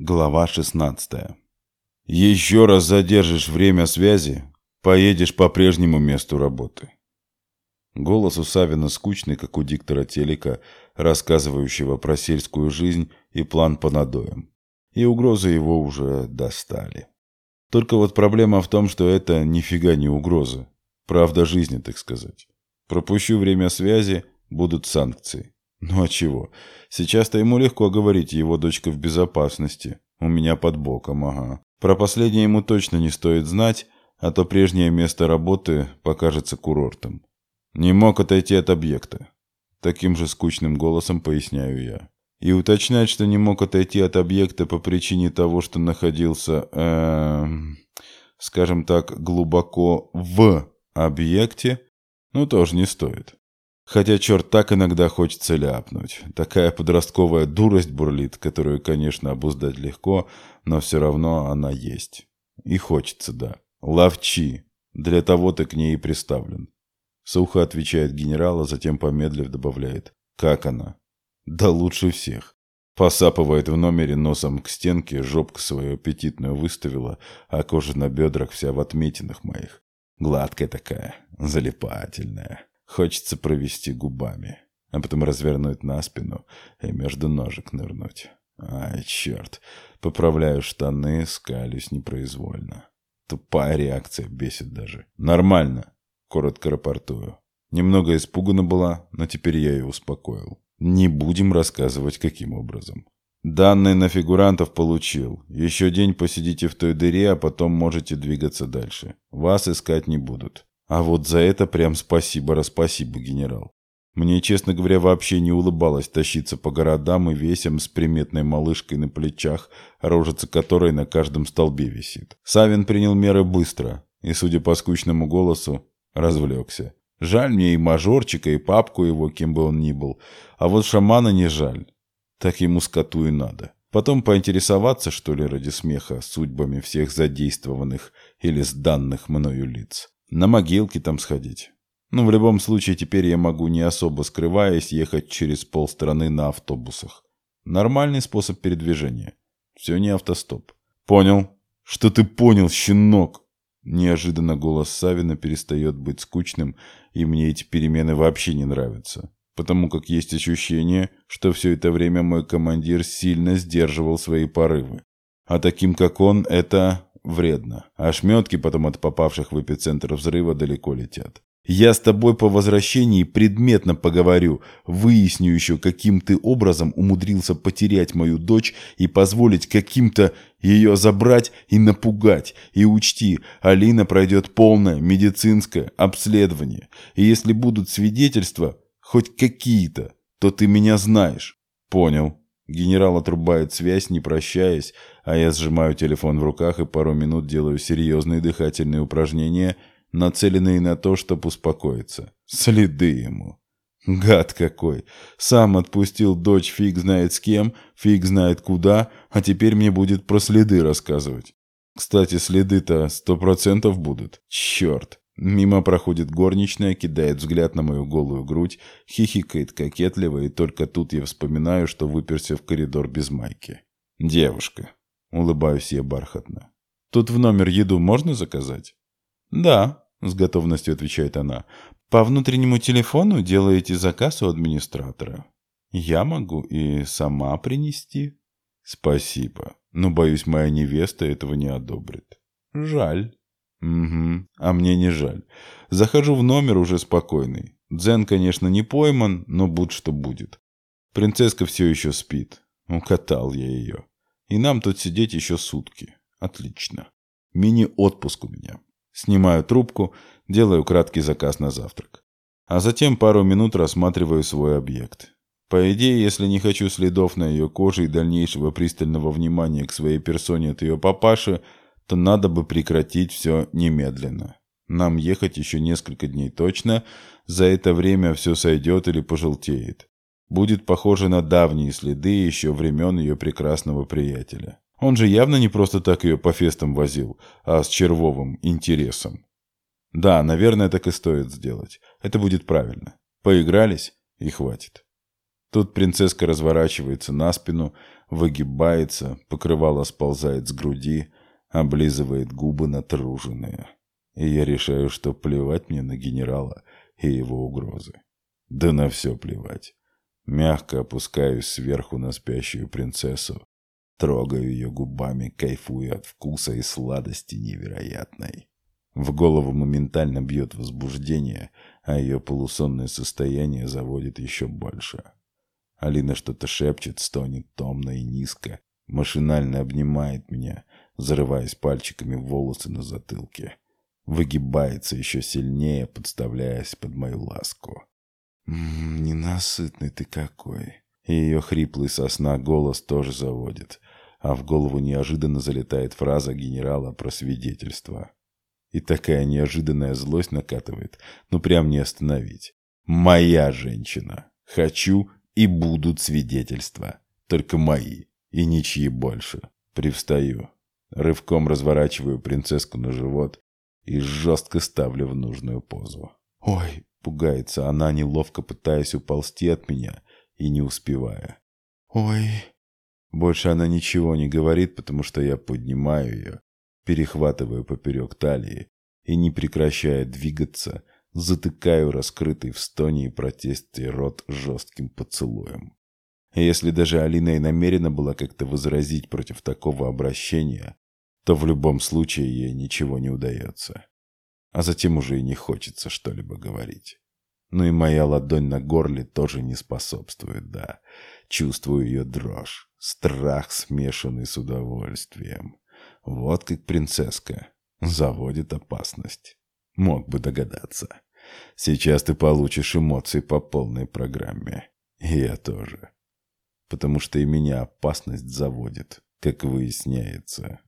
Глава 16. Еще раз задержишь время связи, поедешь по прежнему месту работы. Голос у Савина скучный, как у диктора телека, рассказывающего про сельскую жизнь и план по надоям. И угрозы его уже достали. Только вот проблема в том, что это нифига не угроза. Правда жизни, так сказать. Пропущу время связи, будут санкции. Ну а чего? Сейчас-то ему легко говорить, его дочка в безопасности. У меня под боком, ага. Про последнее ему точно не стоит знать, а то прежнее место работы покажется курортом. Не мог отойти от объекта. Таким же скучным голосом поясняю я. И уточнять, что не мог отойти от объекта по причине того, что находился, э, скажем так, глубоко в объекте, ну тоже не стоит. Хотя, черт, так иногда хочется ляпнуть. Такая подростковая дурость бурлит, которую, конечно, обуздать легко, но все равно она есть. И хочется, да. Ловчи. Для того ты к ней и приставлен. Сухо отвечает генерал, а затем, помедлив, добавляет. Как она? Да лучше всех. Посапывает в номере носом к стенке, жопку свою аппетитную выставила, а кожа на бедрах вся в отметинах моих. Гладкая такая, залипательная. Хочется провести губами, а потом развернуть на спину и между ножек нырнуть. Ай, черт. Поправляю штаны, скалюсь непроизвольно. Тупая реакция бесит даже. Нормально. Коротко рапортую. Немного испугана была, но теперь я ее успокоил. Не будем рассказывать, каким образом. Данные на фигурантов получил. Еще день посидите в той дыре, а потом можете двигаться дальше. Вас искать не будут. А вот за это прям спасибо-распасибо, генерал. Мне, честно говоря, вообще не улыбалось тащиться по городам и весям с приметной малышкой на плечах, рожица которой на каждом столбе висит. Савин принял меры быстро и, судя по скучному голосу, развлекся. Жаль мне и мажорчика, и папку его, кем бы он ни был. А вот шамана не жаль. Так ему скоту и надо. Потом поинтересоваться, что ли, ради смеха, судьбами всех задействованных или сданных мною лиц. На могилки там сходить. Ну, в любом случае, теперь я могу, не особо скрываясь, ехать через полстраны на автобусах. Нормальный способ передвижения. Все не автостоп. Понял. Что ты понял, щенок? Неожиданно голос Савина перестает быть скучным, и мне эти перемены вообще не нравятся. Потому как есть ощущение, что все это время мой командир сильно сдерживал свои порывы. А таким, как он, это вредно. А ошметки потом от попавших в эпицентр взрыва далеко летят. Я с тобой по возвращении предметно поговорю, выясню еще, каким ты образом умудрился потерять мою дочь и позволить каким-то ее забрать и напугать. И учти, Алина пройдет полное медицинское обследование. И если будут свидетельства, хоть какие-то, то ты меня знаешь. Понял. Генерал отрубает связь, не прощаясь, а я сжимаю телефон в руках и пару минут делаю серьезные дыхательные упражнения, нацеленные на то, чтобы успокоиться. Следы ему. Гад какой. Сам отпустил дочь фиг знает с кем, фиг знает куда, а теперь мне будет про следы рассказывать. Кстати, следы-то сто процентов будут. Черт. Мимо проходит горничная, кидает взгляд на мою голую грудь, хихикает кокетливо, и только тут я вспоминаю, что выперся в коридор без майки. «Девушка», — улыбаюсь я бархатно, — «тут в номер еду можно заказать?» «Да», — с готовностью отвечает она, — «по внутреннему телефону делаете заказ у администратора. Я могу и сама принести». «Спасибо, но, боюсь, моя невеста этого не одобрит». «Жаль». Угу, а мне не жаль. Захожу в номер уже спокойный. Дзен, конечно, не пойман, но будь что будет. Принцесска все еще спит. Укатал я ее. И нам тут сидеть еще сутки. Отлично. Мини-отпуск у меня. Снимаю трубку, делаю краткий заказ на завтрак. А затем пару минут рассматриваю свой объект. По идее, если не хочу следов на ее коже и дальнейшего пристального внимания к своей персоне от ее папаши, то надо бы прекратить все немедленно. Нам ехать еще несколько дней точно, за это время все сойдет или пожелтеет. Будет похоже на давние следы еще времен ее прекрасного приятеля. Он же явно не просто так ее по фестам возил, а с червовым интересом. Да, наверное, так и стоит сделать. Это будет правильно. Поигрались и хватит. Тут принцесска разворачивается на спину, выгибается, покрывало сползает с груди, облизывает губы натруженные. И я решаю, что плевать мне на генерала и его угрозы. Да на все плевать. Мягко опускаюсь сверху на спящую принцессу, трогаю ее губами, кайфуя от вкуса и сладости невероятной. В голову моментально бьет возбуждение, а ее полусонное состояние заводит еще больше. Алина что-то шепчет, стонет томно и низко, машинально обнимает меня, зарываясь пальчиками в волосы на затылке. Выгибается еще сильнее, подставляясь под мою ласку. «М -м, «Ненасытный ты какой!» И ее хриплый сосна голос тоже заводит, а в голову неожиданно залетает фраза генерала про свидетельство. И такая неожиданная злость накатывает, ну прям не остановить. «Моя женщина! Хочу и будут свидетельства. Только мои, и ничьи больше!» Привстаю, рывком разворачиваю принцесску на живот и жестко ставлю в нужную позу. «Ой!» — пугается она, неловко пытаясь уползти от меня и не успевая. «Ой!» Больше она ничего не говорит, потому что я поднимаю ее, перехватываю поперек талии и, не прекращая двигаться, затыкаю раскрытый в стоне и протесте рот жестким поцелуем. Если даже Алина и намерена была как-то возразить против такого обращения, то в любом случае ей ничего не удается. А затем уже и не хочется что-либо говорить. Ну и моя ладонь на горле тоже не способствует, да. Чувствую ее дрожь, страх, смешанный с удовольствием. Вот как принцесска заводит опасность. Мог бы догадаться. Сейчас ты получишь эмоции по полной программе. И я тоже. Потому что и меня опасность заводит, как выясняется.